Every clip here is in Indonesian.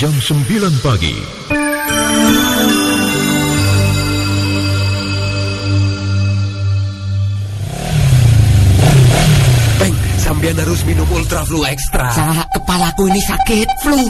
jam 9 pagi. Bang, sambian harus minum Ultra Flu Extra. Salah kepalaku ini sakit flu.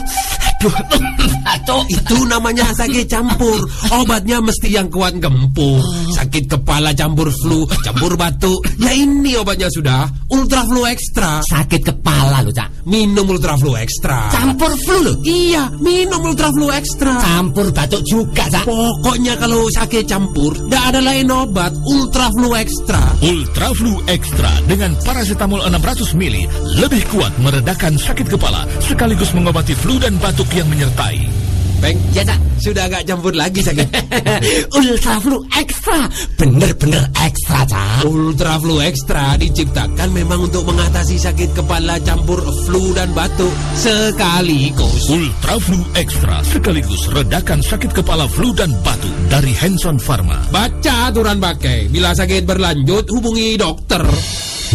Itu namanya sakit campur. Obatnya mesti yang kuat gempur. Sakit kepala campur flu, campur batuk. Ya ini obatnya sudah. Ultra Flu Extra. Sakit kepala loh, Cak. Minum Ultra Flu Extra. Campur flu loh. Iya, minum Ultra Flu Extra. Campur batuk juga, Cak. Pokoknya kalau sakit campur, tidak ada lain obat. Ultra Flu Extra. Ultra Flu Extra dengan paracetamol 600 mili lebih kuat meredakan sakit kepala sekaligus mengobati flu dan batuk yang menyertai. Bang, Ya, Cak. sudah agak campur lagi sakit. Ultra flu ekstra. Bener-bener ekstra, Cak. Ultra Flu Extra diciptakan memang untuk mengatasi sakit kepala campur flu dan batuk sekaligus. Ultra Flu Extra sekaligus redakan sakit kepala flu dan batuk dari Hanson Pharma. Baca aturan pakai. Bila sakit berlanjut, hubungi dokter.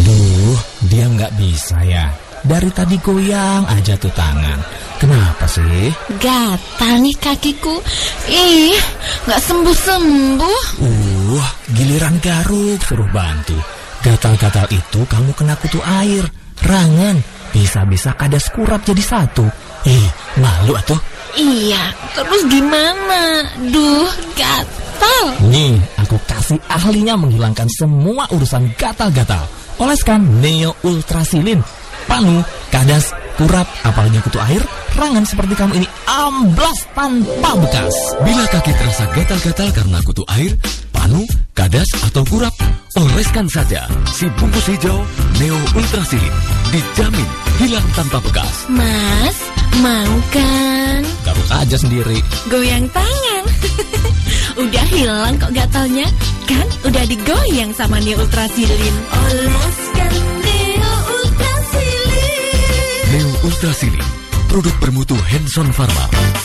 Duh, dia nggak bisa ya. Dari tadi goyang aja tuh tangan. Kenapa sih? Gatal nih kakiku. Ih, nggak sembuh-sembuh. Uh, giliran garuk suruh bantu. Gatal-gatal itu kamu kena kutu air, rangan. Bisa-bisa kadas kurap jadi satu. Ih, malu atuh. Iya, terus gimana? Duh, gatal. Nih, aku kasih ahlinya menghilangkan semua urusan gatal-gatal. Oleskan Neo Ultrasilin. Panu, kadas, kurap, apalagi kutu air, rangan seperti kamu ini amblas tanpa bekas. Bila kaki terasa gatal-gatal karena kutu air, panu, kadas, atau kurap, oleskan saja si bungkus hijau Neo Ultrasilin. Dijamin hilang tanpa bekas. Mas, mau kan? Garuk aja sendiri. Goyang tangan. udah hilang kok gatalnya? Kan udah digoyang sama Neo Ultrasilin. Ultrasilin. Produk bermutu Hanson Pharma.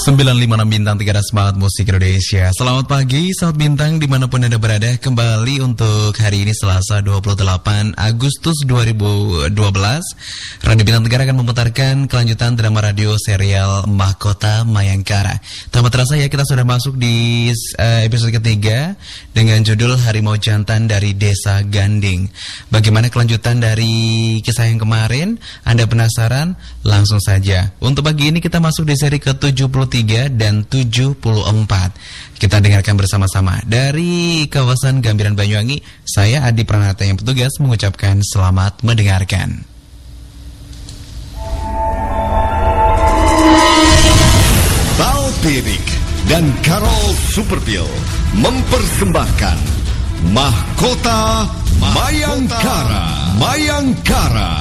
Sembilan lima enam bintang tiga ada semangat musik Indonesia. Selamat pagi sahabat bintang di mana pun anda berada Kembali untuk hari ini Selasa 28 Agustus 2012 Radio Bintang Tiga akan memutarkan kelanjutan drama radio serial Mahkota Mayangkara. Tanpa terasa ya kita sudah masuk di eh, episode ketiga Dengan judul Harimau Jantan dari Desa Ganding. Bagaimana kelanjutan dari kisah yang kemarin? Anda penasaran? Langsung saja. Untuk pagi ini kita masuk di seri ke-73 dan 74 Kita dengarkan bersama-sama Dari kawasan Gambiran Banyuwangi Saya Adi Pranata yang petugas mengucapkan selamat mendengarkan Balpirik dan Carol Superpil mempersembahkan Mahkota Mayangkara. Mayangkara.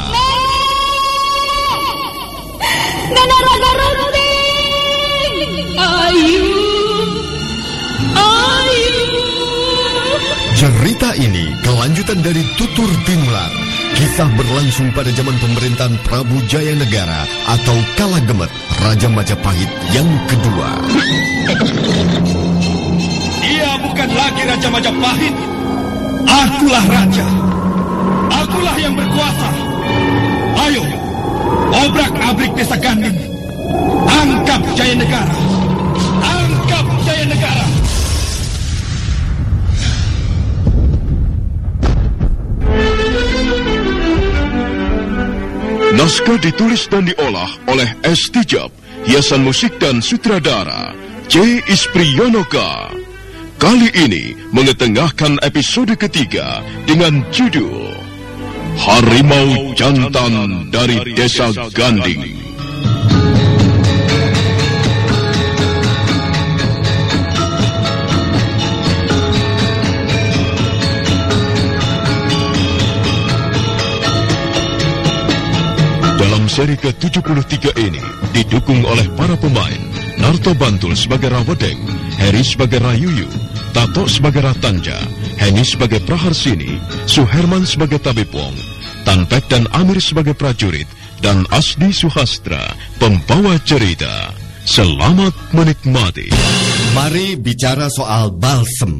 Nenek Raga Runting. Ayu. Ayu. Cerita ini kelanjutan dari Tutur Timular. Kisah berlangsung pada zaman pemerintahan Prabu Jaya Negara atau Kala Gemet, Raja Majapahit yang kedua. Dia bukan lagi Raja Majapahit. Akulah Raja. Akulah yang berkuasa. Ayo, obrak-abrik desa Ganding. Angkap Jaya Negara. Angkap Jaya Negara. Naskah ditulis dan diolah oleh S. Tijab, hiasan musik dan sutradara C. Ispriyonoka. Kali ini mengetengahkan episode ketiga dengan judul Harimau Jantan dari Desa Ganding. Seri ke-73 ini didukung oleh para pemain Narto Bantul sebagai Rawedeng, Heri sebagai Rayuyu, Tato sebagai Ratanja, Henny sebagai Praharsini, Suherman sebagai Tabib Wong, Tanpek dan Amir sebagai prajurit, dan Asdi Suhastra, pembawa cerita. Selamat menikmati. Mari bicara soal balsem.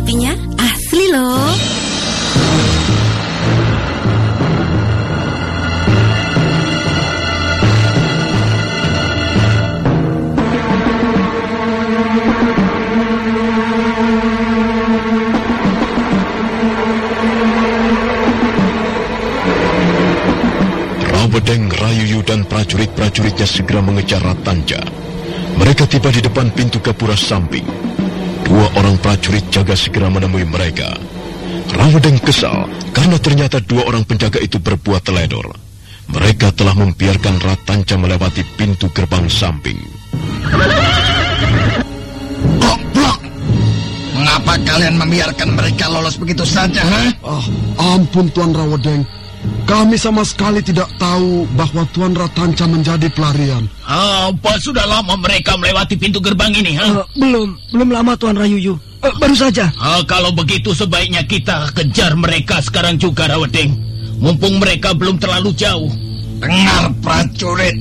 Aromaterapinya asli loh. Rawedeng, Rayuyu dan prajurit-prajuritnya segera mengejar Ratanja. Mereka tiba di depan pintu Gapura samping. Dua orang prajurit jaga segera menemui mereka. Rawedeng kesal karena ternyata dua orang penjaga itu berbuat teledor. Mereka telah membiarkan Ratanca melewati pintu gerbang samping. Goblok! Mengapa kalian membiarkan mereka lolos begitu saja, ha? Ah, ampun Tuan Rawedeng. Kami sama sekali tidak tahu bahwa Tuan Ratanca menjadi pelarian. Apa sudah lama mereka melewati pintu gerbang ini, ha? Eh, belum, belum lama Tuan Rayuyu. Eh, baru saja. Ah, kalau begitu sebaiknya kita kejar mereka sekarang juga, Rawedeng. Mumpung mereka belum terlalu jauh. Dengar prajurit.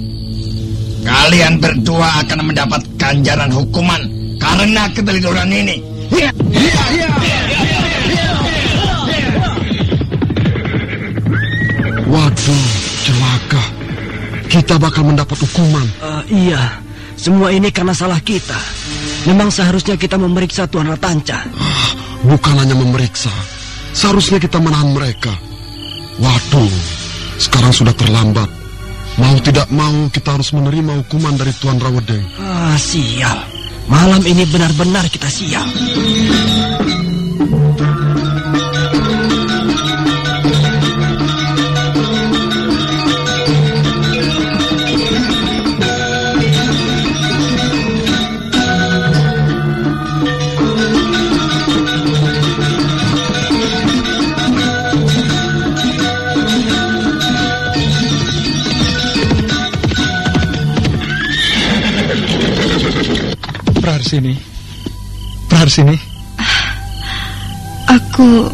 Kalian berdua akan mendapat ganjaran hukuman karena ketelidoran ini. Iya, iya, iya. Kita bakal mendapat hukuman. Eh, iya, semua ini karena salah kita. Memang seharusnya kita memeriksa Tuan Ratanca. Bukan hanya memeriksa. Seharusnya kita menahan mereka. Waduh, sekarang sudah terlambat. Mau tidak mau kita harus menerima hukuman dari Tuan Rawedeng. Ah, sial. Malam ini benar-benar kita sial. Praharsini. Praharsini. Aku,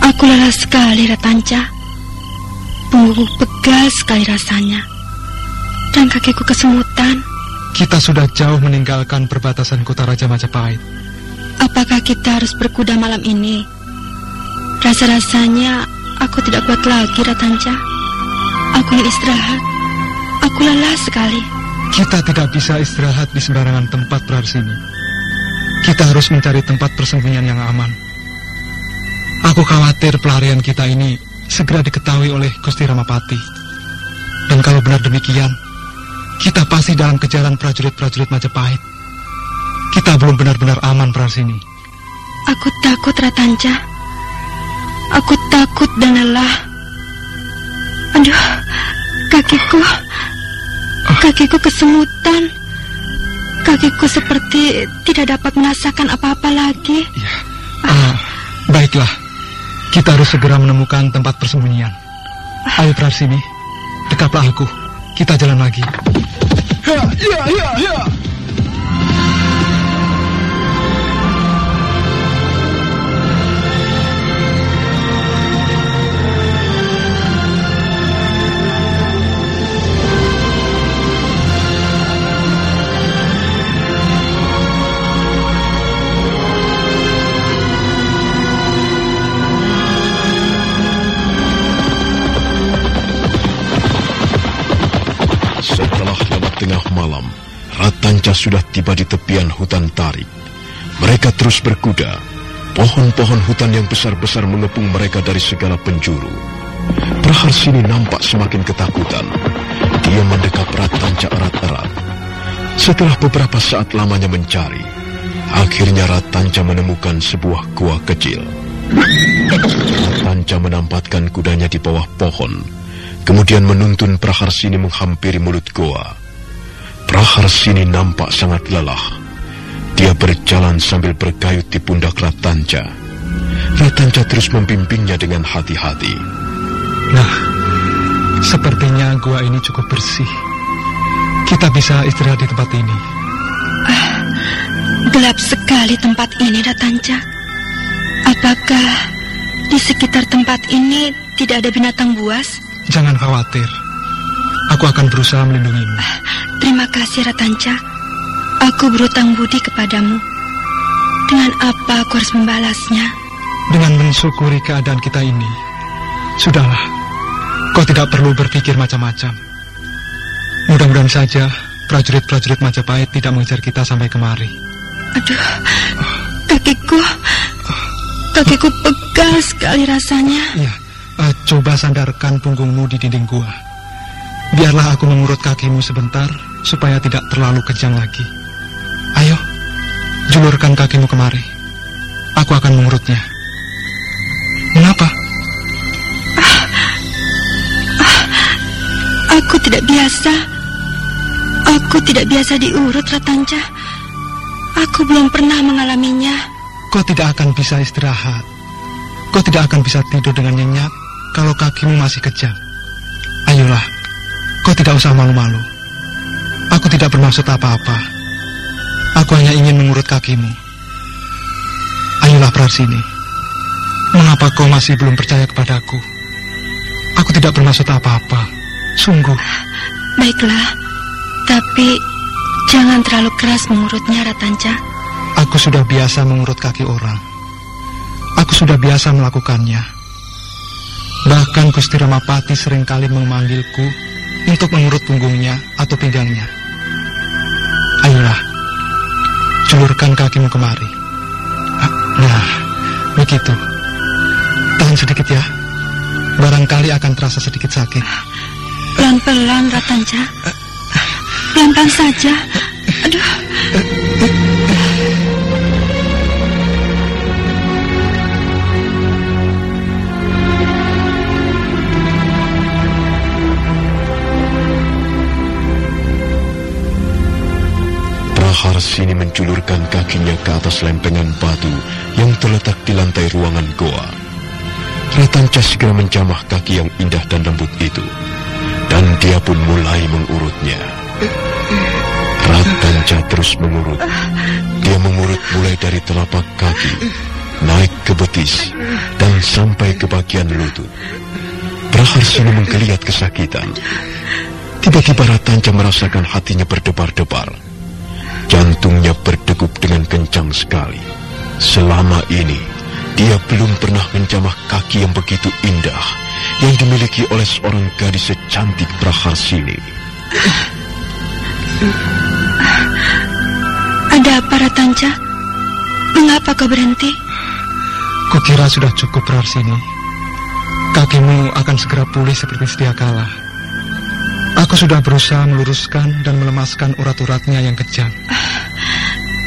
aku lelah sekali Ratanca. Punggungku pegal sekali rasanya. Dan kakiku kesemutan. Kita sudah jauh meninggalkan perbatasan kota Raja Majapahit. Apakah kita harus berkuda malam ini? Rasa-rasanya aku tidak kuat lagi Ratanca. Aku ingin istirahat. Aku lelah sekali. Kita tidak bisa istirahat di sembarangan tempat Praharsini. Kita harus mencari tempat persembunyian yang aman. Aku khawatir pelarian kita ini segera diketahui oleh Gusti Ramapati. Dan kalau benar demikian, kita pasti dalam kejaran prajurit-prajurit Majapahit. Kita belum benar-benar aman Praharsini. Aku takut Ratanca. Aku takut dan lelah. Aduh, kakiku. Kakiku kesemutan. Kakiku seperti tidak dapat merasakan apa-apa lagi. Ah, baiklah, kita harus segera menemukan tempat persembunyian. Ayo Praharsini, dekatlah aku. Kita jalan lagi. Ya, ya, ya, ya. Malam, Ratanca sudah tiba di tepian hutan tarik. Mereka terus berkuda. Pohon-pohon hutan yang besar-besar mengepung mereka dari segala penjuru. Praharsini nampak semakin ketakutan. Dia mendekap Ratanca erat-erat. Setelah beberapa saat lamanya mencari, akhirnya Ratanca menemukan sebuah gua kecil. Ratanca menampatkan kudanya di bawah pohon, kemudian menuntun Praharsini menghampiri mulut goa. Praharsini nampak sangat lelah. Dia berjalan sambil berkayut di pundak Ratanca. Ratanca terus membimbingnya dengan hati-hati. Nah, sepertinya gua ini cukup bersih. Kita bisa istirahat di tempat ini. Gelap sekali tempat ini, Ratanca. Apakah di sekitar tempat ini tidak ada binatang buas? Jangan khawatir. Aku akan berusaha melindungimu. Terima kasih, Ratanca. Aku berutang budi kepadamu. Dengan apa aku harus membalasnya? Dengan mensyukuri keadaan kita ini. Sudahlah, kau tidak perlu berpikir macam-macam. Mudah-mudahan saja prajurit-prajurit Majapahit tidak mengejar kita sampai kemari. Aduh, kakiku, kakiku pegal sekali rasanya. Ya, eh, coba sandarkan punggungmu di dinding gua. Biarlah aku mengurut kakimu sebentar supaya tidak terlalu kejang lagi. Ayo, julurkan kakimu kemari. Aku akan mengurutnya. Mengapa? Aku tidak biasa. Aku tidak biasa diurut, Ratanca. Aku belum pernah mengalaminya. Kau tidak akan bisa istirahat. Kau tidak akan bisa tidur dengan nyenyak kalau kakimu masih kejang. Ayolah, kau tidak usah malu-malu. Aku tidak bermaksud apa-apa. Aku hanya ingin mengurut kakimu. Ayolah Prarsini. Mengapa kau masih belum percaya kepadaku? Aku tidak bermaksud apa-apa. Sungguh. Baiklah, tapi jangan terlalu keras mengurutnya, Ratanca. Aku sudah biasa mengurut kaki orang. Aku sudah biasa melakukannya. Bahkan Gusti Ramapati sering kali memanggilku untuk mengurut punggungnya atau pinggangnya. Ayolah, julurkan kakimu kemari. Ah, Nah, begitu. Tahan sedikit ya. Barangkali akan terasa sedikit sakit. Pelan-pelan, Ratanca. Pelan-pelan saja. Aduh. Praharsini menjulurkan kakinya ke atas lempengan batu yang terletak di lantai ruangan goa. Ratanca segera menjamah kaki yang indah dan lembut itu. Dan dia pun mulai mengurutnya. Ratanca terus mengurut. Dia mengurut mulai dari telapak kaki, naik ke betis, dan sampai ke bagian lutut. Praharsini menggeliat kesakitan. Tiba-tiba Ratanca merasakan hatinya berdebar-debar. Jantungnya berdegup dengan kencang sekali. Selama ini, dia belum pernah menjamah kaki yang begitu indah yang dimiliki oleh seorang gadis secantik Praharsini. Ada apa, Ratanca? Mengapa kau berhenti? Kukira sudah cukup Prarsini. Kakimu akan segera pulih seperti sedia kala. Aku sudah berusaha meluruskan dan melemaskan urat-uratnya yang kejang.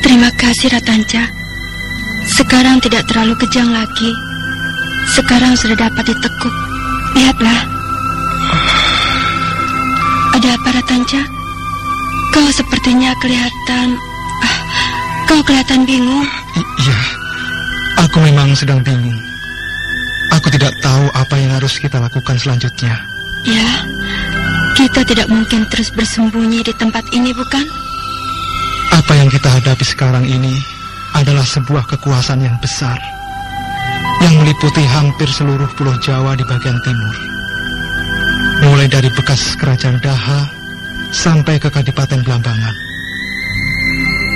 Terima kasih, Ratanca. Sekarang tidak terlalu kejang lagi. Sekarang sudah dapat ditekuk. Lihatlah. Ada apa, Ratanca? Kau sepertinya kelihatan... ah, Kau kelihatan bingung. Iya, aku memang sedang bingung. Aku tidak tahu apa yang harus kita lakukan selanjutnya. Ya, kita tidak mungkin terus bersembunyi di tempat ini, bukan? Apa yang kita hadapi sekarang ini adalah sebuah kekuasaan yang besar yang meliputi hampir seluruh pulau Jawa di bagian timur. Mulai dari bekas kerajaan Daha sampai ke Kadipaten Belambangan.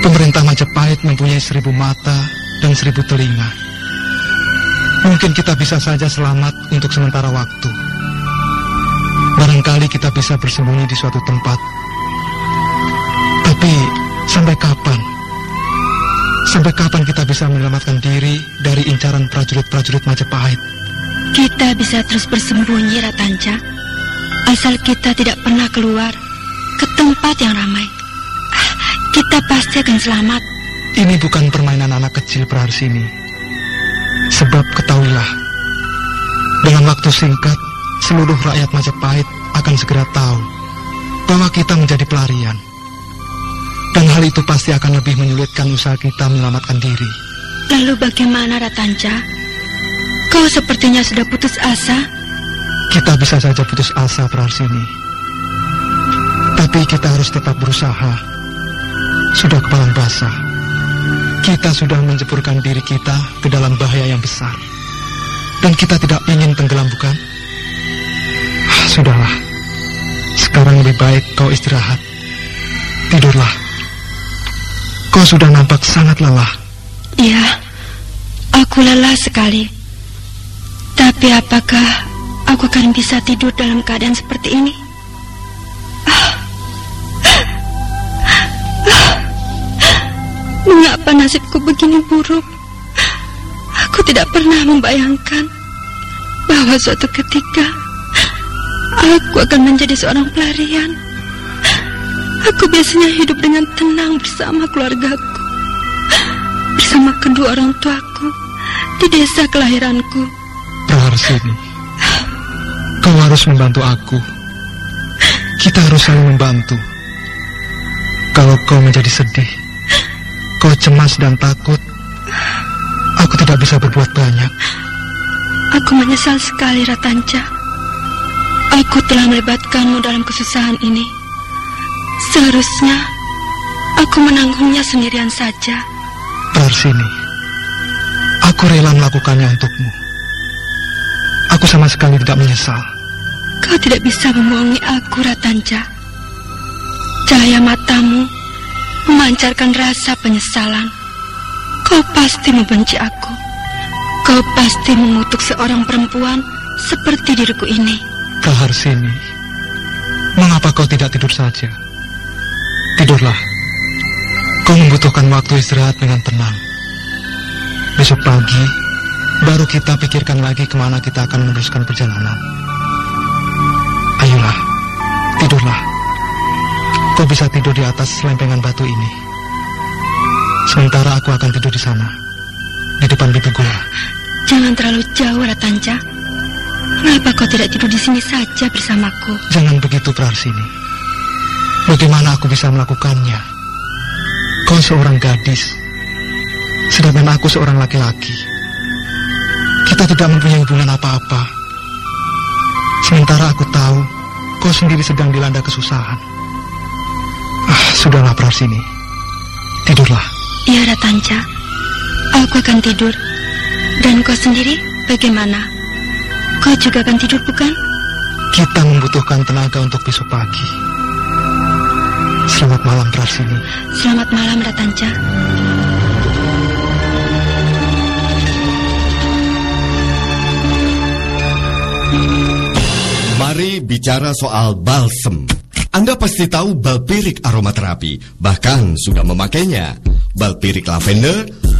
Pemerintah Majapahit mempunyai seribu mata dan seribu telinga. Mungkin kita bisa saja selamat untuk sementara waktu. Barangkali kita bisa bersembunyi di suatu tempat. Tapi Sampai kapan? Sampai kapan kita bisa menyelamatkan diri dari incaran prajurit-prajurit Majapahit? Kita bisa terus bersembunyi, Ratanca. Asal kita tidak pernah keluar ke tempat yang ramai. Kita pasti akan selamat. Ini bukan permainan anak kecil Praharsini. Sebab ketahuilah, dengan waktu singkat, seluruh rakyat Majapahit akan segera tahu bahwa kita menjadi pelarian. Dan hal itu pasti akan lebih menyulitkan usaha kita menyelamatkan diri. Lalu bagaimana, Ratanca? Kau sepertinya sudah putus asa. Kita bisa saja putus asa Praharsini. Tapi kita harus tetap berusaha. Sudah kepalang basah. Kita sudah menjeburkan diri kita ke dalam bahaya yang besar. Dan kita tidak ingin tenggelam, bukan? Ah, Sudahlah. Sekarang lebih baik kau istirahat. Tidurlah. Kau sudah nampak sangat lelah. Ya, aku lelah sekali. Tapi apakah aku akan bisa tidur dalam keadaan seperti ini? Mengapa nasibku begini buruk? Aku tidak pernah membayangkan bahwa suatu ketika aku akan menjadi seorang pelarian. Aku biasanya hidup dengan tenang bersama keluargaku, bersama kedua orang tuaku di desa kelahiranku. Praharsini, kau harus membantu aku. Kita harus saling membantu. Kalau kau menjadi sedih, kau cemas dan takut, aku tidak bisa berbuat banyak. Aku menyesal sekali, Ratanca. Aku telah melibatkanmu dalam kesusahan ini. Seharusnya aku menanggungnya sendirian saja. Praharsini, aku rela melakukannya untukmu. Aku sama sekali tidak menyesal. Kau tidak bisa membohongi aku, Ratanca. Cahaya matamu memancarkan rasa penyesalan. Kau pasti membenci aku. Kau pasti mengutuk seorang perempuan seperti diriku ini. Praharsini, mengapa kau tidak tidur saja? Tidurlah. Kau membutuhkan waktu istirahat dengan tenang. Besok pagi, baru kita pikirkan lagi ke mana kita akan meneruskan perjalanan. Ayolah, tidurlah. Kau bisa tidur di atas lempengan batu ini. Sementara aku akan tidur di sana, di depan pintu gua. Jangan terlalu jauh, Ratanca. Mengapa kau tidak tidur di sini saja bersamaku? Jangan begitu, Praharsini. Bagaimana aku bisa melakukannya? Kau seorang gadis, sedangkan aku seorang laki-laki. Kita tidak mempunyai hubungan apa-apa. Sementara aku tahu kau sendiri sedang dilanda kesusahan. Ah, sudahlah Praharsini. Tidurlah. Ya, Ratanca. Aku akan tidur. Dan kau sendiri bagaimana? Kau juga akan tidur, bukan? Kita membutuhkan tenaga untuk besok pagi. Selamat malam Praharsini. Selamat malam, Ratanca. Mari bicara soal balsem. Anda pasti tahu balpirik aromaterapi, bahkan sudah memakainya. Balpirik lavender,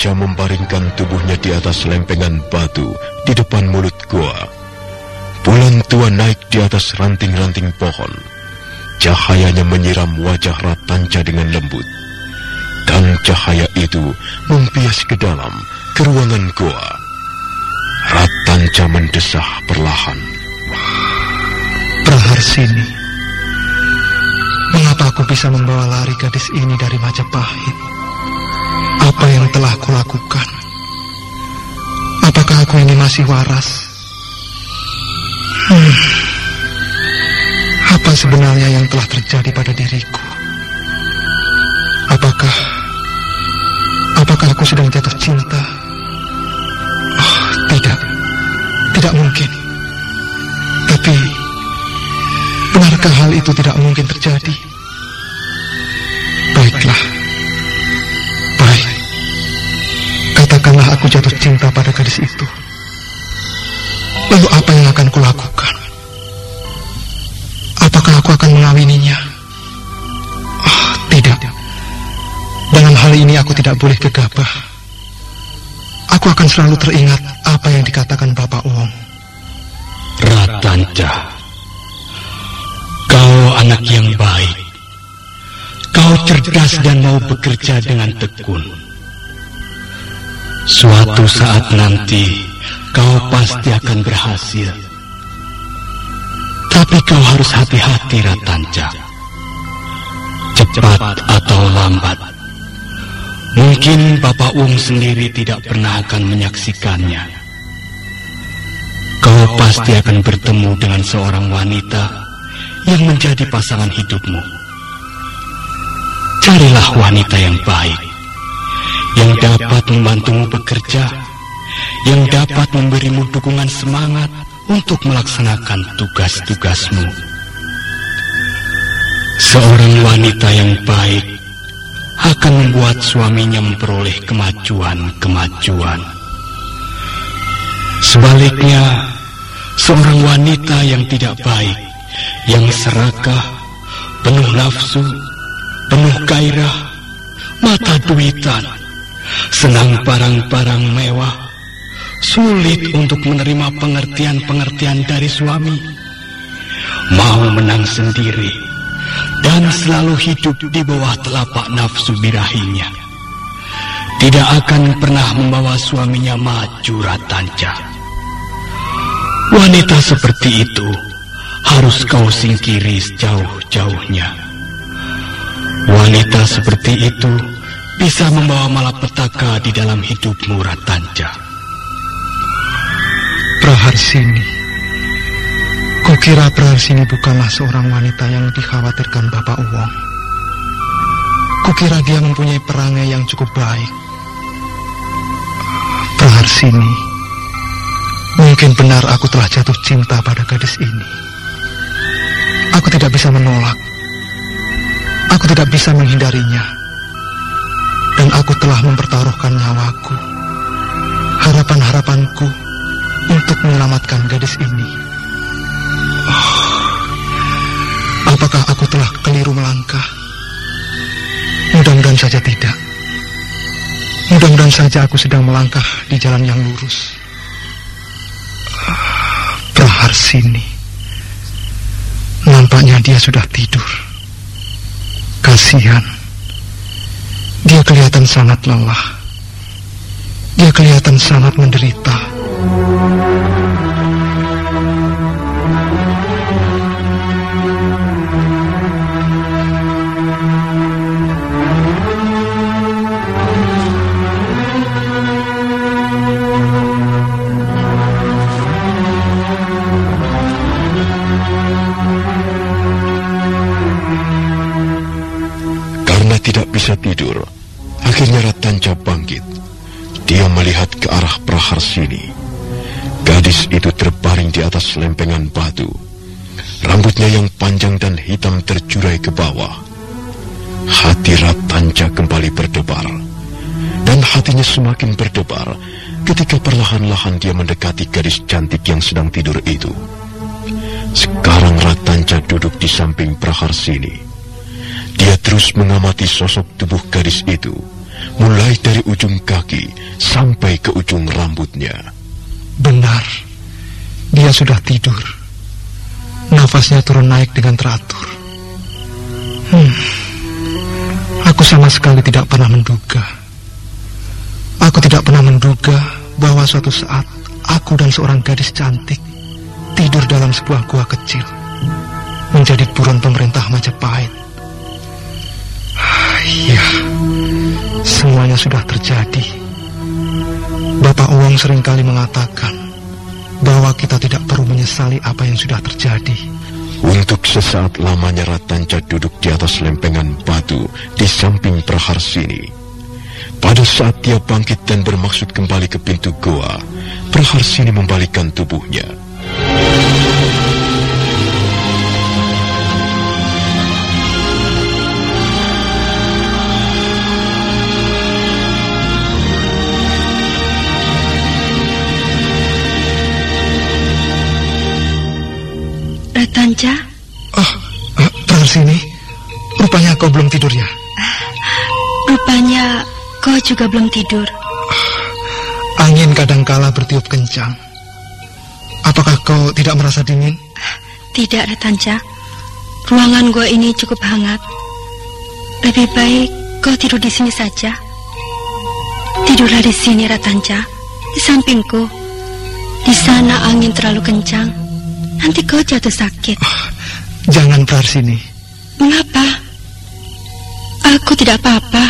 Ratanca membaringkan tubuhnya di atas lempengan batu di depan mulut gua. Bulan tua naik di atas ranting-ranting pohon. Cahayanya menyiram wajah Ratanca dengan lembut. Dan cahaya itu membias ke dalam, ke ruangan gua. Ratanca mendesah perlahan. Praharsini, mengapa aku bisa membawa lari gadis ini dari Majapahit? Apa yang telah kulakukan? Apakah aku ini masih waras? Hmm. Apa sebenarnya yang telah terjadi pada diriku? Apakah apakah aku sedang jatuh cinta? Oh, tidak. Tidak mungkin. Tapi benarkah hal itu tidak mungkin terjadi? Aku jatuh cinta pada gadis itu. Lalu apa yang akan kulakukan? Apakah aku akan mengawininya? Oh, tidak. Dalam hal ini aku tidak boleh gegabah. Aku akan selalu teringat apa yang dikatakan Bapak Wong. Ratanca, kau anak yang baik. Kau cerdas dan mau bekerja dengan tekun. Suatu saat nanti, kau pasti akan berhasil. Tapi kau harus hati-hati, Ratanca. Cepat atau lambat. Mungkin Bapak Wong sendiri tidak pernah akan menyaksikannya. Kau pasti akan bertemu dengan seorang wanita yang menjadi pasangan hidupmu. Carilah wanita yang baik, yang dapat membantumu bekerja, yang dapat memberimu dukungan semangat untuk melaksanakan tugas-tugasmu. Seorang wanita yang baik akan membuat suaminya memperoleh kemajuan-kemajuan. Sebaliknya, seorang wanita yang tidak baik, yang serakah, penuh nafsu, penuh gairah, mata duitan, senang barang-barang mewah, sulit untuk menerima pengertian-pengertian dari suami, mau menang sendiri, dan selalu hidup di bawah telapak nafsu birahinya. Tidak akan pernah membawa suaminya maju ratanca. Wanita seperti itu harus kau singkiri sejauh-jauhnya. Wanita seperti itu bisa membawa malapetaka di dalam hidupmu ratanca. Praharsini. Kukira Praharsini bukanlah seorang wanita yang dikhawatirkan Bapak Uwong. Kukira dia mempunyai perangai yang cukup baik. Praharsini. Mungkin benar aku telah jatuh cinta pada gadis ini. Aku tidak bisa menolak. Aku tidak bisa menghindarinya. Dan aku telah mempertaruhkan nyawaku. Harapan-harapanku untuk menyelamatkan gadis ini. Oh, apakah aku telah keliru melangkah? Mudah-mudahan saja tidak. Mudah-mudahan saja aku sedang melangkah di jalan yang lurus. Ah, Praharsini. Nampaknya dia sudah tidur. Kasihan. Dia kelihatan sangat lelah. Dia kelihatan sangat menderita. Karena tidak bisa tidur, Praharsini. Gadis itu terbaring di atas lempengan batu. Rambutnya yang panjang dan hitam terjurai ke bawah. Hati Ratanca kembali berdebar. Dan hatinya semakin berdebar ketika perlahan-lahan dia mendekati gadis cantik yang sedang tidur itu. Sekarang Ratanca duduk di samping Praharsini. Dia terus mengamati sosok tubuh gadis itu, mulai dari ujung kaki sampai ke ujung rambutnya. Benar, dia sudah tidur. Nafasnya turun naik dengan teratur. Hmm, aku sama sekali tidak pernah menduga. Aku tidak pernah menduga bahwa suatu saat aku dan seorang gadis cantik tidur dalam sebuah gua kecil. menjadi buron pemerintah Majapahit. Iya, semuanya sudah terjadi. Bapak Uwong sering kali mengatakan bahwa kita tidak perlu menyesali apa yang sudah terjadi. Untuk sesaat lamanya Ratanca duduk di atas lempengan batu di samping Praharsini. Pada saat dia bangkit dan bermaksud kembali ke pintu goa, Praharsini membalikkan tubuhnya. Ratanca, Praharsini, rupanya kau belum tidur ya? rupanya kau juga belum tidur. Angin kadangkala bertiup kencang. Apakah kau tidak merasa dingin? Tidak, Ratanca. Ruangan gua ini cukup hangat. Lebih baik kau tidur di sini saja. Tidurlah di sini, Ratanca. Di sampingku. Di sana angin terlalu kencang. Nanti kau jatuh sakit. Jangan Praharsini. Mengapa? Aku tidak apa-apa.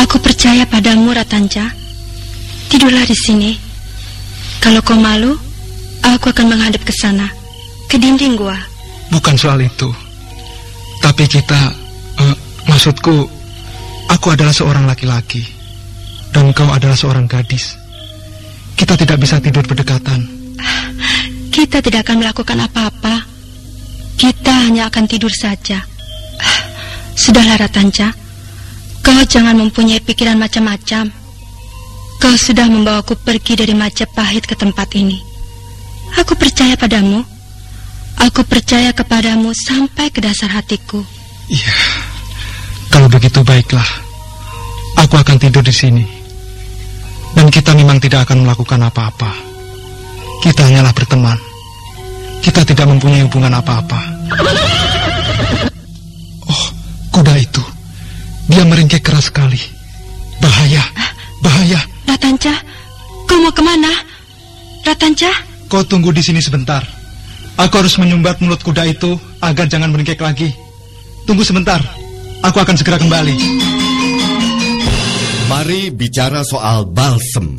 Aku percaya padamu, Ratanca. Tidurlah di sini. Kalau kau malu, aku akan menghadap ke sana, ke dinding gua. Bukan soal itu. Tapi kita, eh, maksudku, aku adalah seorang laki-laki. Dan kau adalah seorang gadis. Kita tidak bisa tidur berdekatan. Kita tidak akan melakukan apa-apa. Kita hanya akan tidur saja. Sudahlah, Ratanca. Kau jangan mempunyai pikiran macam-macam. Kau sudah membawaku pergi dari Majapahit ke tempat ini. Aku percaya padamu. Aku percaya kepadamu sampai ke dasar hatiku. Kalau begitu baiklah. Aku akan tidur di sini. Dan kita memang tidak akan melakukan apa-apa. Kita hanyalah berteman. Kita tidak mempunyai hubungan apa-apa. Oh, kuda itu. Dia meringkik keras sekali. Bahaya, bahaya. Ratanca, kau mau ke mana? Ratanca, Kau tunggu di sini sebentar. Aku harus menyumbat mulut kuda itu agar jangan meringkik lagi. Tunggu sebentar. Aku akan segera kembali. Mari bicara soal balsem.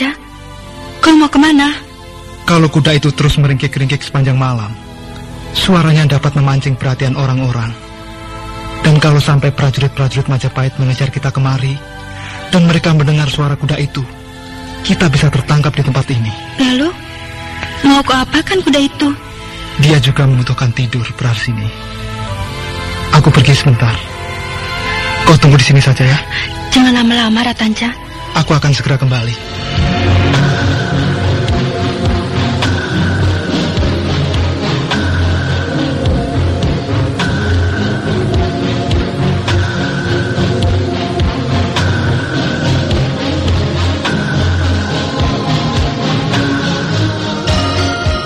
Ratanca, kau mau ke mana? Kalau kuda itu terus meringkik-ringkik sepanjang malam, suaranya dapat memancing perhatian orang-orang. Dan kalau sampai prajurit-prajurit Majapahit mengejar kita kemari, dan mereka mendengar suara kuda itu, kita bisa tertangkap di tempat ini. Lalu, mau kau apakan kuda itu? Dia juga membutuhkan tidur Praharsini. Aku pergi sebentar. Kau tunggu di sini saja ya. Jangan lama-lama, Ratanca. Aku akan segera kembali.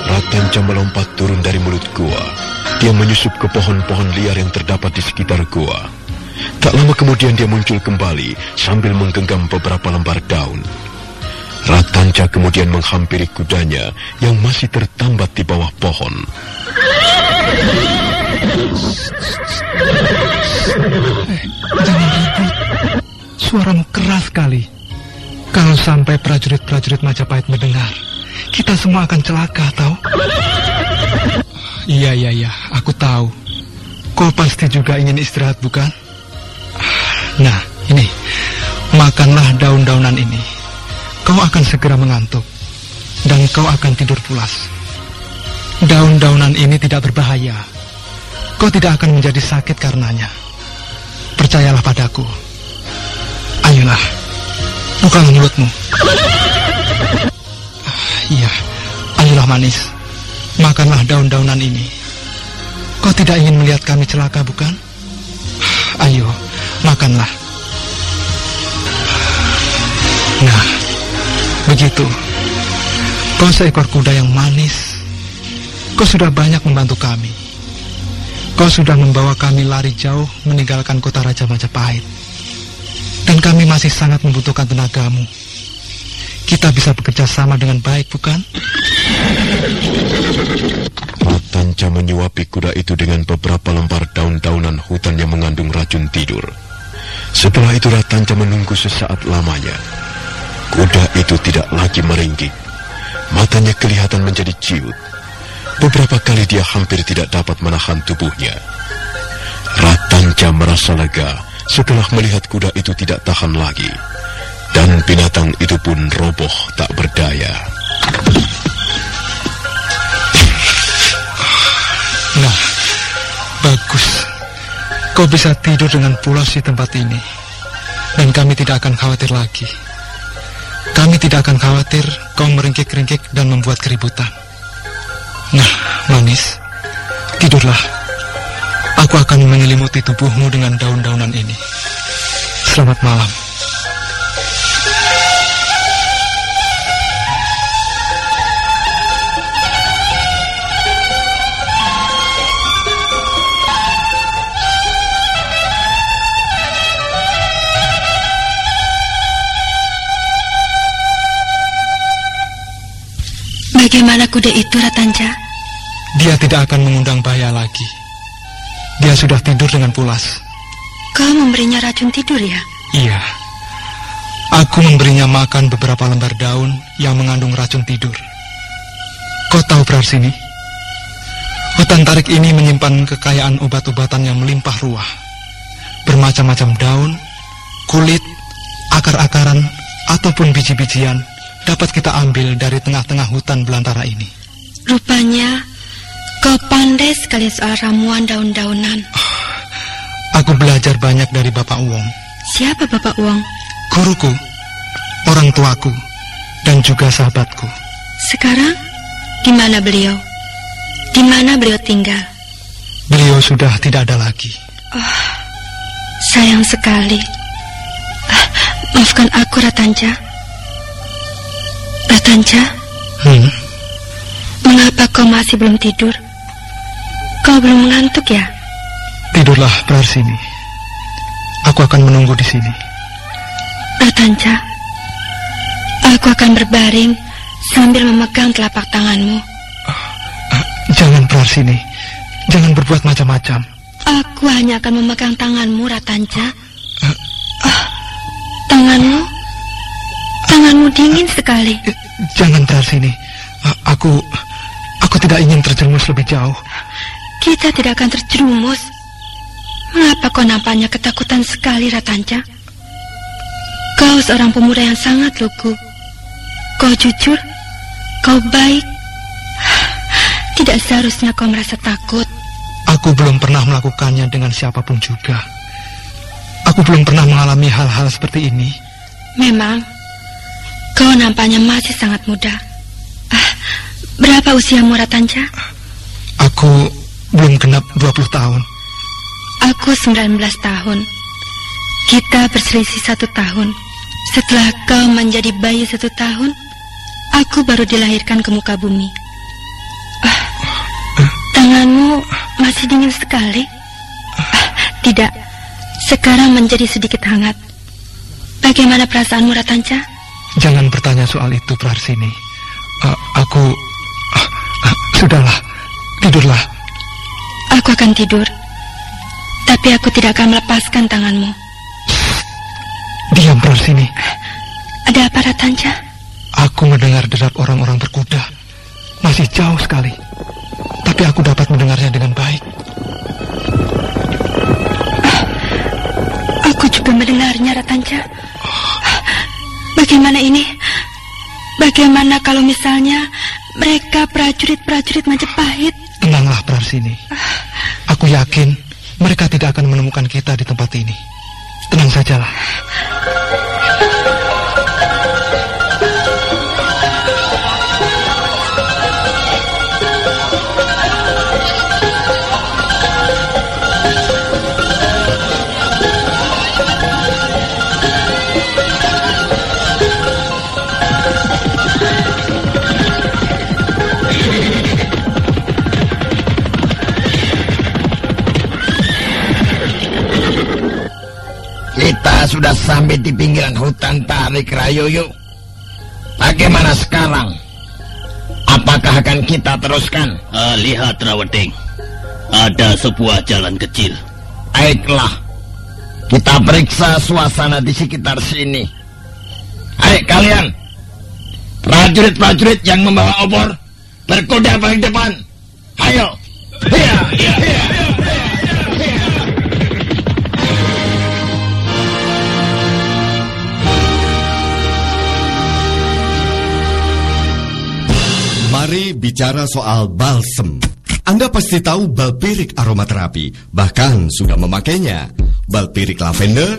Ratanca melompat turun dari mulut gua. Dia menyusup ke pohon-pohon liar yang terdapat di sekitar gua. Tak lama kemudian dia muncul kembali sambil menggenggam beberapa lembar daun. Ratanca kemudian menghampiri kudanya yang masih tertambat di bawah pohon. Jangan ribut. Suaramu keras sekali. Kalau sampai prajurit-prajurit Majapahit mendengar, kita semua akan celaka, tahu? Iya, iya, iya. Aku tahu. Kau pasti juga ingin istirahat, bukan? Nah, ini. Makanlah daun-daunan ini. kau akan segera mengantuk dan kau akan tidur pulas. Daun-daunan ini tidak berbahaya. Kau tidak akan menjadi sakit karenanya. Percayalah padaku. Ayolah, bukalah mulutmu. Ah, Iya, ayolah manis. Makanlah daun-daunan ini. Kau tidak ingin melihat kami celaka, bukan? Ayo, makanlah. Nah, begitu. Kau seekor kuda yang manis. Kau sudah banyak membantu kami. Kau sudah membawa kami lari jauh meninggalkan kota Raja Majapahit. Dan kami masih sangat membutuhkan tenagamu. Kita bisa bekerja sama dengan baik, bukan? Ratanca menyuapi kuda itu dengan beberapa lembar daun-daunan hutan yang mengandung racun tidur. Setelah itu Ratanca menunggu sesaat lamanya. Kuda itu tidak lagi meringkik. Matanya kelihatan menjadi ciut. Beberapa kali dia hampir tidak dapat menahan tubuhnya. Ratanca merasa lega setelah melihat kuda itu tidak tahan lagi. Dan binatang itu pun roboh tak berdaya. Nah, bagus. Kau bisa tidur dengan pulas di tempat ini. Dan kami tidak akan khawatir lagi. Kami tidak akan khawatir kau meringkik-ringkik dan membuat keributan. Nah, manis, tidurlah. Aku akan menyelimuti tubuhmu dengan daun-daunan ini. Selamat malam. Bagaimana kuda itu, Ratanja? Dia tidak akan mengundang bahaya lagi. Dia sudah tidur dengan pulas. Kau memberinya racun tidur ya? Iya. Aku memberinya makan beberapa lembar daun yang mengandung racun tidur. Kau tahu Prarsini? Hutan tarik ini menyimpan kekayaan obat-obatan yang melimpah ruah. Bermacam-macam daun, kulit, akar-akaran, ataupun biji-bijian dapat kita ambil dari tengah-tengah hutan belantara ini. Rupanya kau pandai sekali soal ramuan daun-daunan. Aku belajar banyak dari Bapak Uwong, Siapa Bapak Uang? guruku, orang tuaku, dan juga sahabatku. Sekarang di mana beliau? Di mana beliau tinggal? Beliau sudah tidak ada lagi. Oh, sayang sekali. Ah, maafkan aku, Ratanja. Ratanja, Hmm, mengapa kau masih belum tidur? Kau belum mengantuk ya? tidurlah Prarsini. Aku akan menunggu di sini. Ratanja, aku akan berbaring sambil memegang telapak tanganmu. Jangan Prarsini, jangan berbuat macam-macam. Aku hanya akan memegang tanganmu, Ratanja. Ah, tanganmu, tanganmu dingin sekali. Jangan Prarsini. A- Aku, aku tidak ingin terjerumus lebih jauh. Kita tidak akan terjerumus. Mengapa kau nampaknya ketakutan sekali, Ratanja? Kau seorang pemuda yang sangat lugu. Kau jujur, kau baik. Tidak seharusnya kau merasa takut. Aku belum pernah melakukannya dengan siapa pun juga. Aku belum pernah mengalami hal-hal seperti ini. Memang, kau nampaknya masih sangat muda. Ah, berapa usiamu, Ratanja? Aku belum genap 20 tahun. Aku 19 tahun. Kita berselisih satu tahun. Setelah kau menjadi bayi satu tahun, aku baru dilahirkan ke muka bumi. Ah, tanganmu masih dingin sekali. Ah, tidak, sekarang menjadi sedikit hangat. Bagaimana perasaanmu, Ratanca? Jangan bertanya soal itu, Prarsini. A- aku... ah, ah, sudahlah, tidurlah. Aku akan tidur. Tapi aku tidak akan melepaskan tanganmu. Diam, Prarsini. Ada apa, Ratanca? Aku mendengar derap orang-orang berkuda. Masih jauh sekali. Tapi aku dapat mendengarnya dengan baik. Aku juga mendengarnya, Ratanca. Bagaimana ini? Bagaimana kalau misalnya mereka prajurit-prajurit Majapahit? Tenanglah Prarsini. Aku yakin mereka tidak akan menemukan kita di tempat ini. Tenang sajalah. Kita sudah sampai di pinggiran hutan Tarik Rayoyo. Bagaimana sekarang? Apakah akan kita teruskan? Ah, lihat Rawedeng. Ada sebuah jalan kecil. Baiklah. Kita periksa suasana di sekitar sini. Ayo kalian. Prajurit-prajurit yang membawa obor. Berkuda paling depan. Ayo. Hiya, hiya, hiya. Mari bicara soal balsem. Anda pasti tahu balpirik aromaterapi, bahkan sudah memakainya. Balpirik lavender,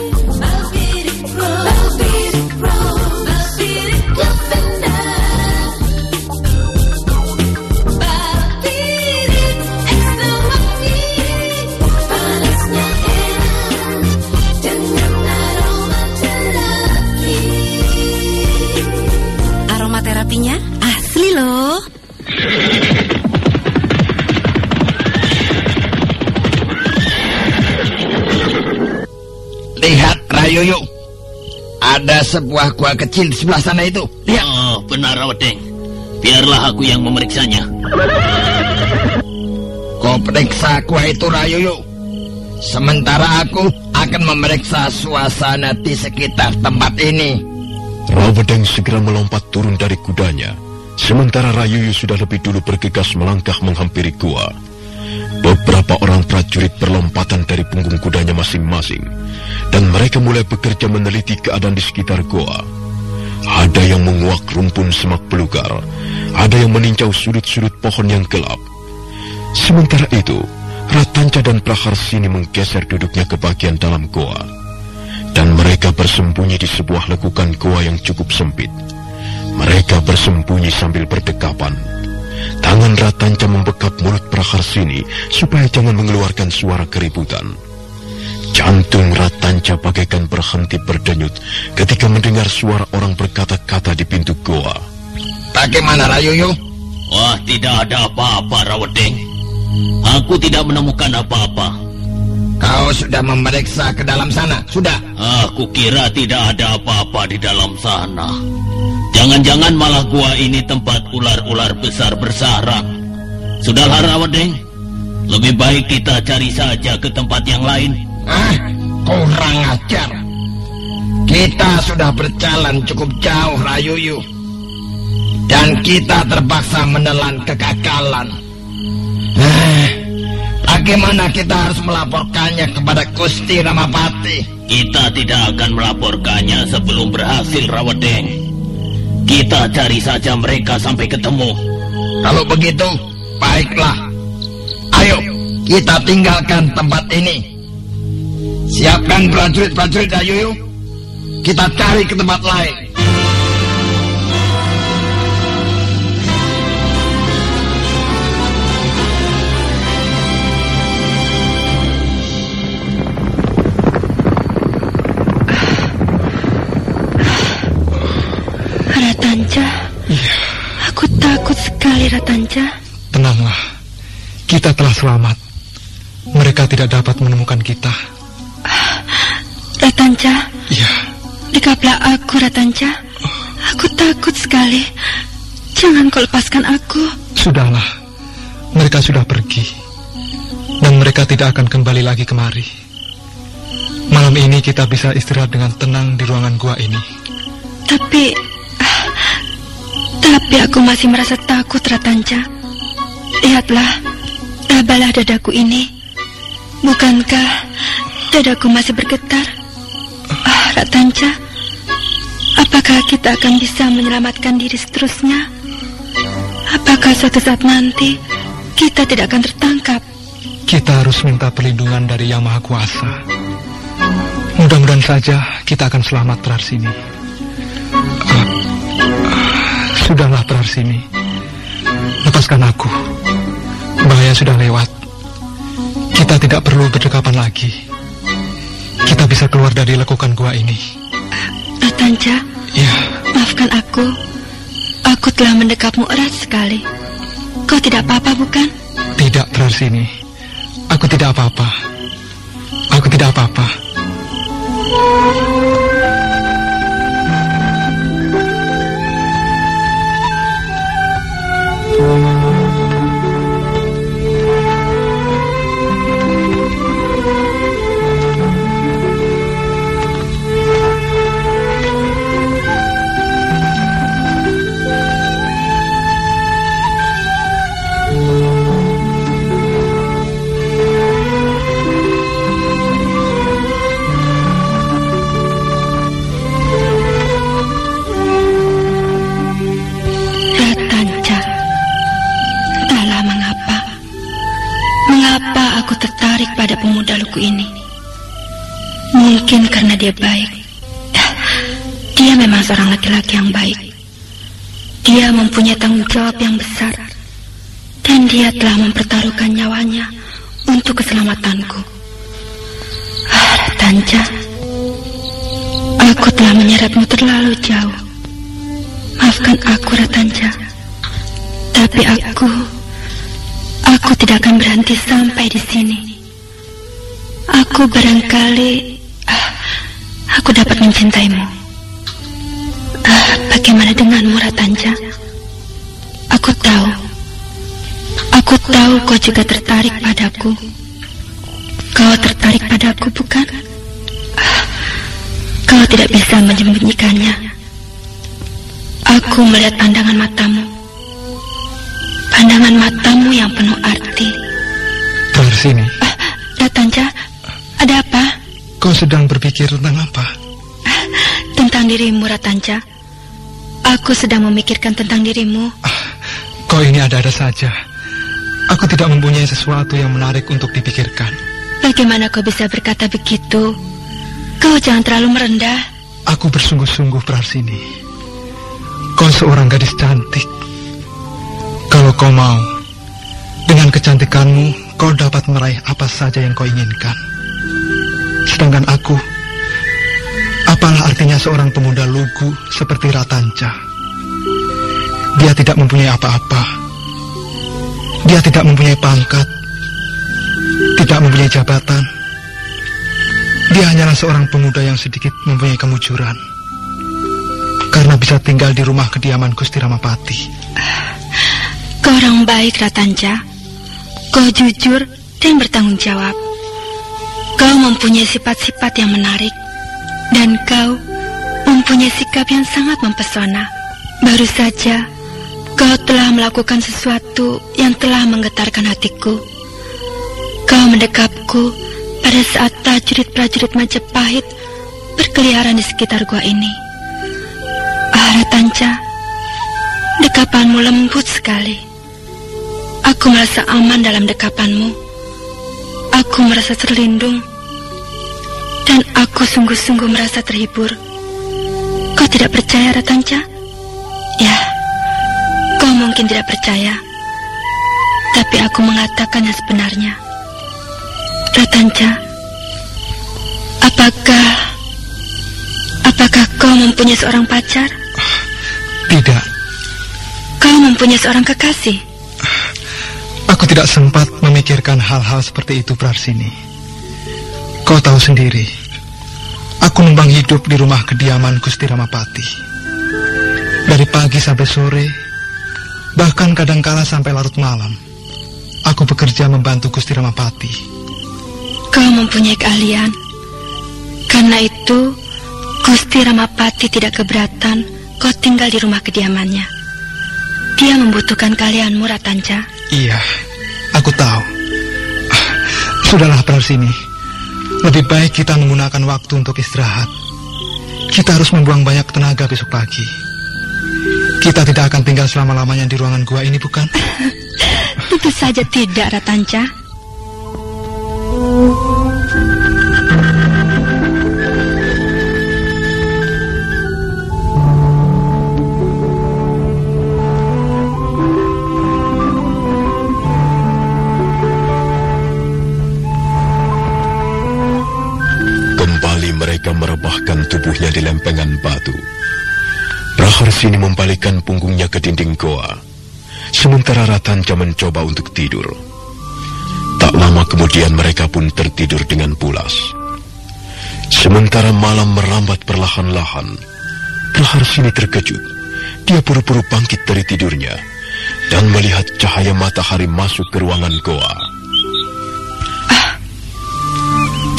Lihat Rayoyo. Ada sebuah gua kecil di sebelah sana itu. Lihat. Oh, benar Rawedeng. Biarlah aku yang memeriksanya. Kau periksa gua itu Rayoyo. Sementara aku akan memeriksa suasana di sekitar tempat ini. Rawedeng segera melompat turun dari kudanya. Sementara Rayuyu sudah lebih dulu bergegas melangkah menghampiri gua. Beberapa orang prajurit berlompatan dari punggung kudanya masing-masing. Dan mereka mulai bekerja meneliti keadaan di sekitar goa. Ada yang menguak rumpun semak belukar. Ada yang meninjau sudut-sudut pohon yang gelap. Sementara itu, Ratanca dan Praharsini menggeser duduknya ke bagian dalam goa. Dan mereka bersembunyi di sebuah lekukan goa yang cukup sempit. Mereka bersembunyi sambil berdekapan. Tangan Ratanca membekap mulut Praharsini supaya jangan mengeluarkan suara keributan. Jantung Ratanca bagaikan berhenti berdenyut ketika mendengar suara orang berkata-kata di pintu goa. Bagaimana Rayoyo? Wah, tidak ada apa-apa Rawedeng. Aku tidak menemukan apa-apa. Kau sudah memeriksa ke dalam sana? Sudah? Aku kira tidak ada apa-apa di dalam sana. Jangan-jangan malah gua ini tempat ular-ular besar bersarang. Sudahlah Rawedeng. Lebih baik kita cari saja ke tempat yang lain. Ah, kurang ajar. Kita sudah berjalan cukup jauh, Rayuyu. Dan kita terpaksa menelan kegagalan. Ah, bagaimana kita harus melaporkannya kepada Gusti Ramapati? Kita tidak akan melaporkannya sebelum berhasil Rawedeng. Kita cari saja mereka sampai ketemu. Kalau begitu, baiklah. Ayo, kita tinggalkan tempat ini. Siapkan prajurit-prajurit Rayuyu. Kita cari ke tempat lain. Ratanca. Aku takut sekali Ratanca. Tenanglah, kita telah selamat. Mereka tidak dapat menemukan kita. Ratanca. Iya. Dekaplah aku Ratanca. Aku takut sekali. Jangan kau lepaskan aku. Sudahlah, mereka sudah pergi. Dan mereka tidak akan kembali lagi kemari. Malam ini kita bisa istirahat dengan tenang di ruangan gua ini. Tapi... Tapi aku masih merasa takut, Ratanca. Lihatlah, tabalah dadaku ini. Bukankah dadaku masih bergetar? Ah, Ratanca, apakah kita akan bisa menyelamatkan diri seterusnya? Apakah suatu saat nanti kita tidak akan tertangkap? Kita harus minta perlindungan dari Yang Maha Kuasa. Mudah-mudahan saja kita akan selamat Prarsini. Ah, Sudahlah Prarsini. Lepaskan aku. Bahaya sudah lewat. Kita tidak perlu berdekapan lagi. Kita bisa keluar dari lekukan gua ini. Ratanca, Ya, maafkan aku. Aku telah mendekapmu erat sekali. Kau tidak apa-apa, bukan? tidak Prarsini. Aku tidak apa-apa. Aku tidak apa-apa. Tertarik pada pemuda luku ini? Mungkin karena dia baik. Dia memang seorang laki-laki yang baik. Dia mempunyai tanggung jawab yang besar. Dan dia telah mempertaruhkan nyawanya untuk keselamatanku. Ah, Ratanca. Aku telah menyeretmu terlalu jauh. Maafkan aku, Ratanca. Tapi aku... Aku tidak akan berhenti sampai di sini. Aku barangkali... ah, aku dapat mencintaimu. Ah, bagaimana denganmu, Ratanca? Aku tahu. Aku tahu kau juga tertarik padaku. Kau tertarik padaku, bukan? Ah, kau tidak bisa menyembunyikannya. Aku melihat pandangan matamu. Pandangan matamu yang penuh arti. Prarsini, Ratanca, ada apa? kau sedang berpikir tentang apa? Tentang dirimu, Ratanca. Aku sedang memikirkan tentang dirimu. Kau ini ada-ada saja. Aku tidak mempunyai sesuatu yang menarik untuk dipikirkan. Bagaimana kau bisa berkata begitu? Kau jangan terlalu merendah. Aku bersungguh-sungguh Prarsini. Kau seorang gadis cantik. Kalau kau mau, dengan kecantikanmu, kau dapat meraih apa saja yang kau inginkan. Sedangkan aku, apalah artinya seorang pemuda lugu seperti Ratanca? Dia tidak mempunyai apa-apa. Dia tidak mempunyai pangkat, tidak mempunyai jabatan. Dia hanyalah seorang pemuda yang sedikit mempunyai kemujuran. Karena bisa tinggal di rumah kediaman Gusti Ramapati. Kau orang baik, Ratanca. Kau jujur dan bertanggung jawab. Kau mempunyai sifat-sifat yang menarik. Dan kau mempunyai sikap yang sangat mempesona. Baru saja kau telah melakukan sesuatu yang telah menggetarkan hatiku. Kau mendekapku pada saat prajurit-prajurit Majapahit berkeliaran di sekitar gua ini. Ah, Ratanca, dekapanmu lembut sekali. Aku merasa aman dalam dekapanmu. Aku merasa terlindung. Dan aku sungguh-sungguh merasa terhibur. Kau tidak percaya, Ratanca? Ya, kau mungkin tidak percaya. Tapi aku mengatakan yang sebenarnya. Ratanca, apakah... Apakah kau mempunyai seorang pacar? Tidak, Kau mempunyai seorang kekasih? Aku tidak sempat memikirkan hal-hal seperti itu Prarsini. Kau tahu sendiri, aku numpang hidup di rumah kediaman Gusti Ramapati. Dari pagi sampai sore, bahkan kadangkala sampai larut malam. Aku bekerja membantu Gusti Ramapati. Kau mempunyai keahlian. Karena itu, Gusti Ramapati tidak keberatan kau tinggal di rumah kediamannya. Dia membutuhkan kalianmu, Ratanca. Iya, aku tahu. Ah, Sudahlah Prarsini. Lebih baik kita menggunakan waktu untuk istirahat. Kita harus membuang banyak tenaga besok pagi. Kita tidak akan tinggal selama-lamanya di ruangan gua ini, bukan? Tentu saja tidak, Ratanca. Mereka merebahkan tubuhnya di lempengan batu. Praharsini membalikkan punggungnya ke dinding goa. Sementara Ratanca mencoba untuk tidur. Tak lama kemudian mereka pun tertidur dengan pulas. Sementara malam merambat perlahan-lahan, Praharsini terkejut. Dia buru-buru bangkit dari tidurnya dan melihat cahaya matahari masuk ke ruangan goa.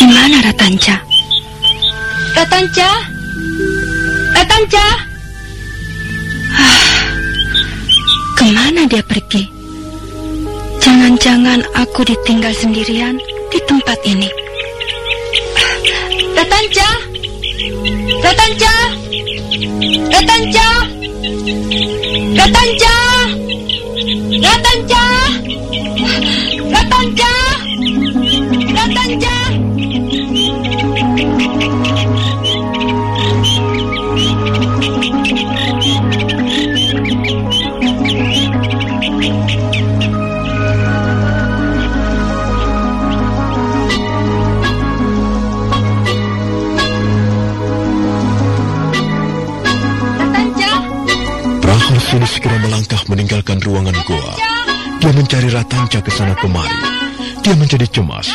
Di mana Ratanca? Ratanca? Ratanca? Ah, Ke mana dia pergi? Jangan-jangan aku ditinggal sendirian di tempat ini. Ratanca? Ratanca? Ratanca? Ratanca? Ratanca? Praharsini segera melangkah meninggalkan ruangan goa. Dia mencari Ratanca ke sana kemari. Dia menjadi cemas.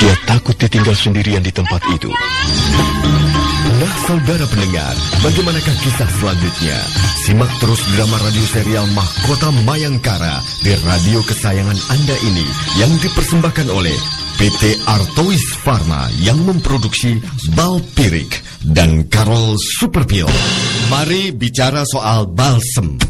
Dia takut ditinggal sendirian di tempat itu. Nah, saudara pendengar, bagaimanakah kisah selanjutnya? Simak terus drama radio serial Mahkota Mayangkara di radio kesayangan Anda ini yang dipersembahkan oleh PT Artois Pharma yang memproduksi Balpirik dan Karol Superpil. Mari bicara soal balsem.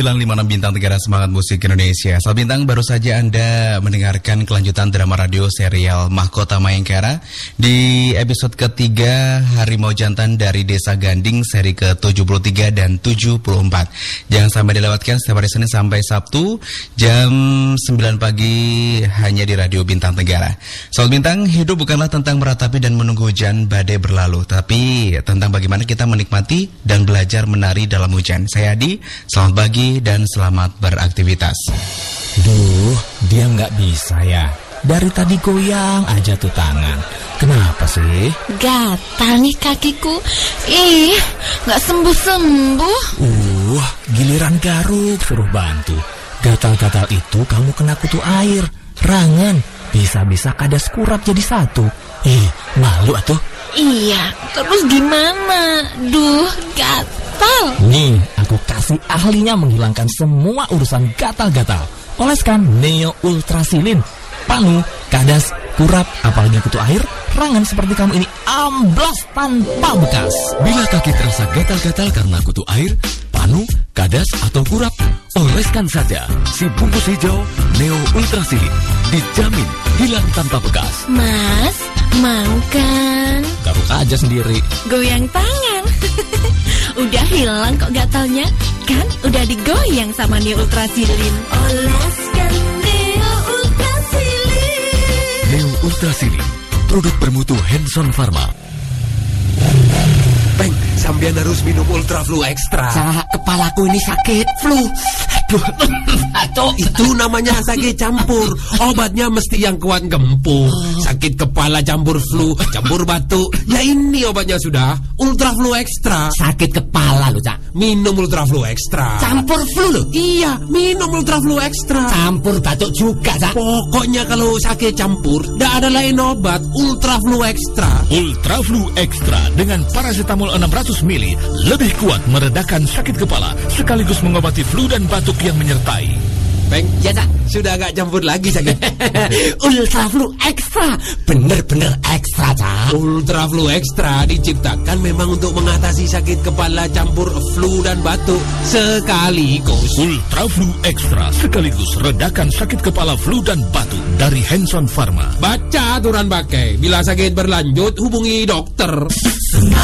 956 Bintang Tenggara Semangat Musik Indonesia. Sahabat Bintang baru saja Anda mendengarkan kelanjutan drama radio serial Mahkota Mayangkara Di episode ketiga Harimau Jantan dari Desa Ganding seri ke-73 dan 74 Jangan sampai dilewatkan setiap hari Senin sampai Sabtu Jam 9 pagi hanya di radio Bintang Tenggara Sahabat Bintang, hidup bukanlah tentang meratapi dan menunggu hujan badai berlalu Tapi tentang bagaimana kita menikmati dan belajar menari dalam hujan. Saya Adi, selamat pagi dan selamat beraktivitas. Duh, dia nggak bisa ya. Dari tadi goyang aja tuh tangan. Kenapa sih? Gatal nih kakiku. Ih, nggak sembuh-sembuh. Uh, giliran garuk suruh bantu. Gatal-gatal itu kamu kena kutu air, rangan, bisa-bisa kadas kurap jadi satu. Ih, malu atuh. Iya, terus gimana? Duh, gatal. Nih, kasih ahlinya menghilangkan semua urusan gatal-gatal. Oleskan Neo Ultrasilin. Panu, kadas, kurap, apalagi kutu air, rangan seperti kamu ini amblas tanpa bekas. Bila kaki terasa gatal-gatal karena kutu air, panu, kadas, atau kurap, oleskan saja si bungkus hijau Neo Ultra Silin. Dijamin hilang tanpa bekas. Mas, mau kan? Garuk aja sendiri. Goyang tangan. udah hilang kok gatalnya? Kan udah digoyang sama Neo Ultrasilin. Oleskan Neo Ultrasilin. Neo Ultra Silin, produk bermutu Hanson Pharma. Peng, sampean harus minum Ultra Flu Extra. Sa, kepalaku ini sakit, flu. Itu namanya sakit campur. Obatnya mesti yang kuat gempur. Sakit kepala campur flu, campur batuk. Ya ini obatnya sudah. Ultra Flu Extra. sakit kepala loh, Cak. Minum Ultra Flu Extra. Campur flu loh. Iya, minum Ultra Flu Extra. Campur batuk juga, Cak. Pokoknya kalau sakit campur, tidak ada lain obat. Ultra Flu Extra. Ultra Flu Extra dengan paracetamol 600 mili lebih kuat meredakan sakit kepala sekaligus mengobati flu dan batuk yang menyertai. Peng, Ya, Cak. sudah agak campur lagi sakit. Ultra flu ekstra. Bener-bener ekstra, Cak. Ultra Flu Extra diciptakan memang untuk mengatasi sakit kepala campur flu dan batuk sekaligus. Ultra Flu Extra sekaligus redakan sakit kepala flu dan batuk dari Hanson Pharma. Baca aturan pakai. Bila sakit berlanjut, hubungi dokter. Musik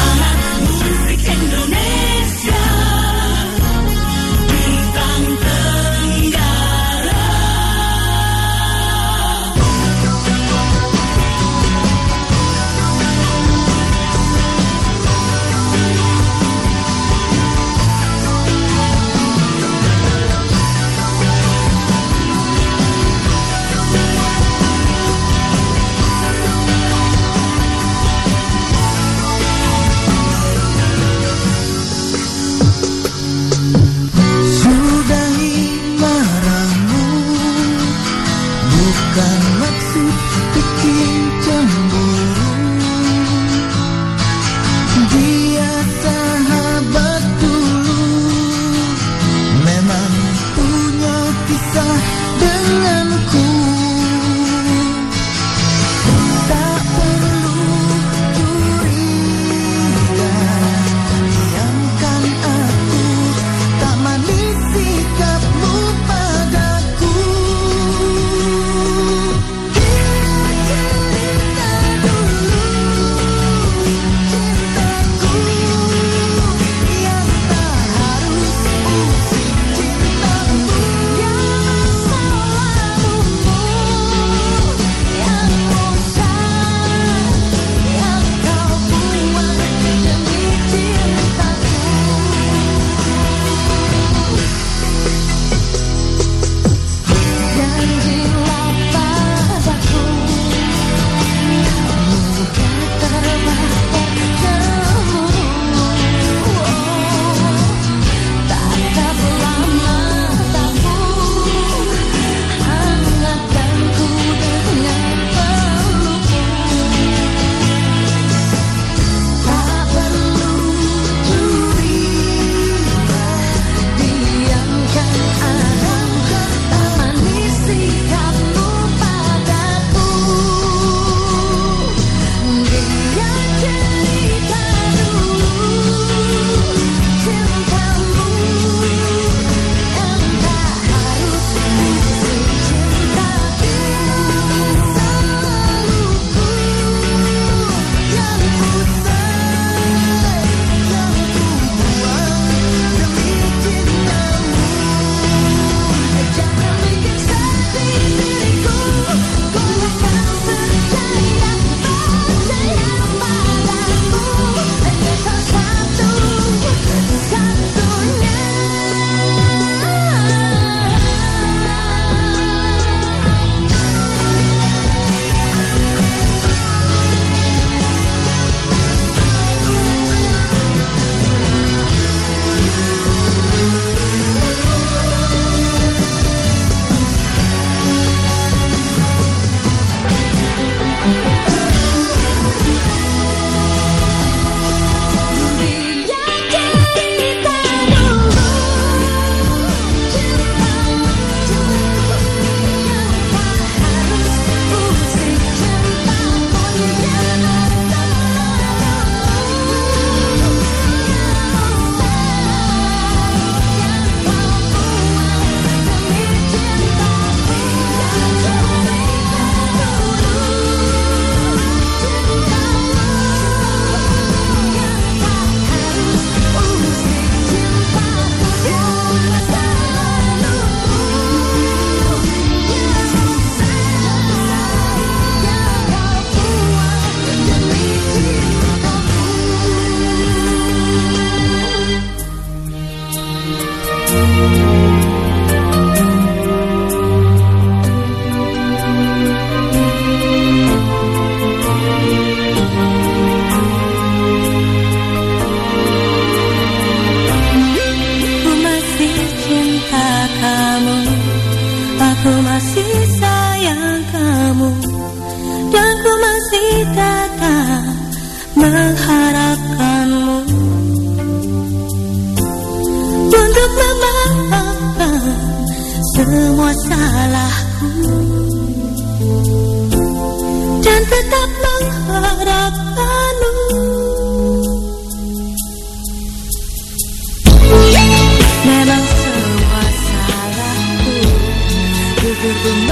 kamu. Dan ku masih tetap mengharapkanmu. Untuk memaafkan semua salahku. Dan tetap mengharapkanmu. Memang semua salahku. Gugur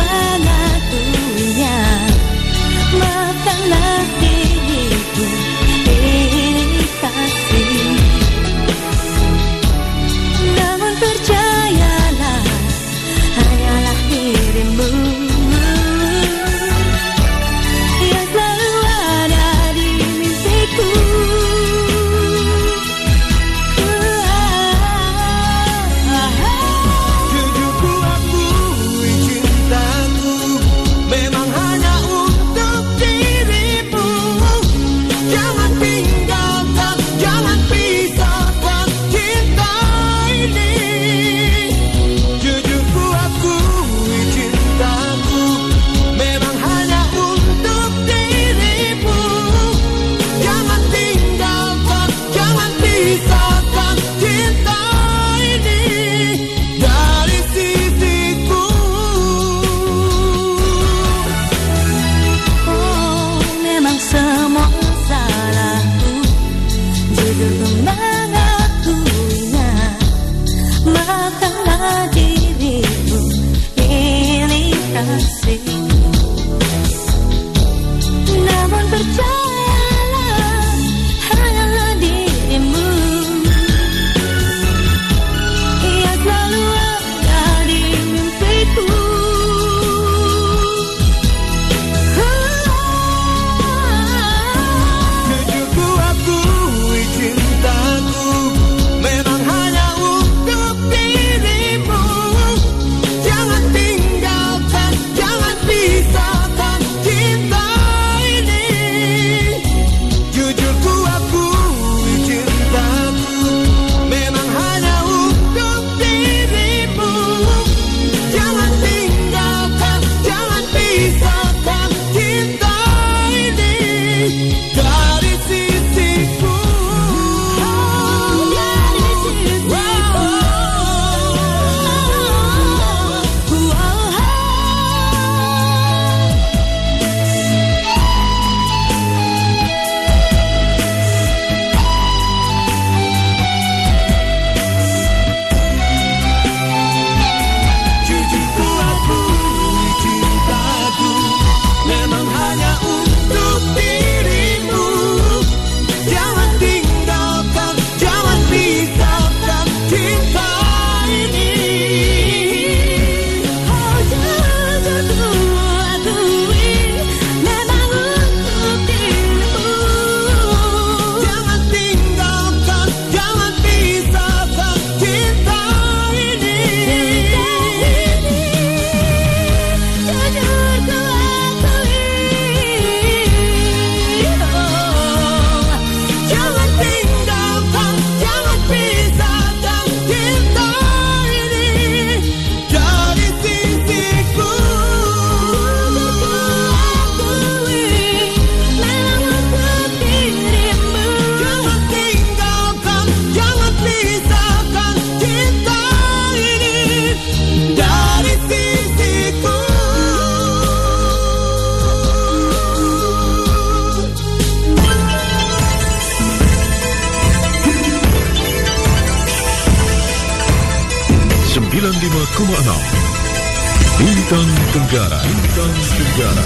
Bintang Tenggara Bintang Tenggara.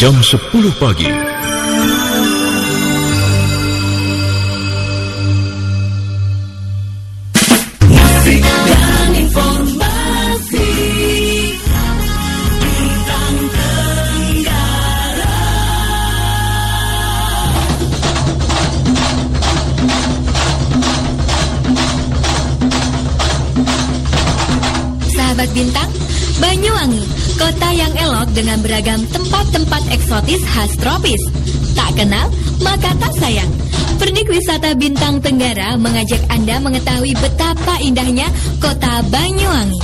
Jam 10 pagi kota yang elok dengan beragam tempat-tempat eksotis khas tropis. Tak kenal, maka tak sayang. Pernik Wisata Bintang Tenggara mengajak Anda mengetahui betapa indahnya kota Banyuwangi.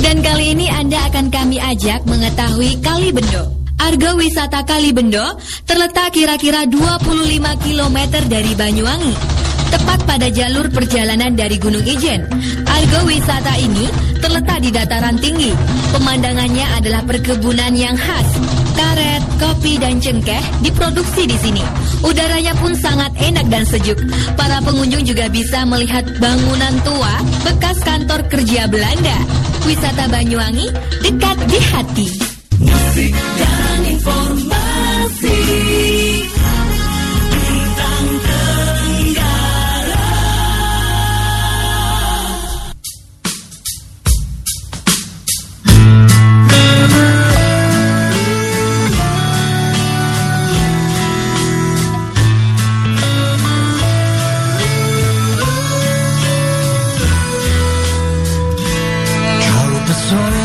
Dan kali ini Anda akan kami ajak mengetahui Kali Bendo. Argo Wisata Kali Bendo terletak kira-kira 25 km dari Banyuwangi tepat pada jalur perjalanan dari Gunung Ijen. Argo wisata ini terletak di dataran tinggi. Pemandangannya adalah perkebunan yang khas. Karet, kopi, dan cengkeh diproduksi di sini. Udaranya pun sangat enak dan sejuk. Para pengunjung juga bisa melihat bangunan tua bekas kantor kerja Belanda. Wisata Banyuwangi dekat di hati. Sorry.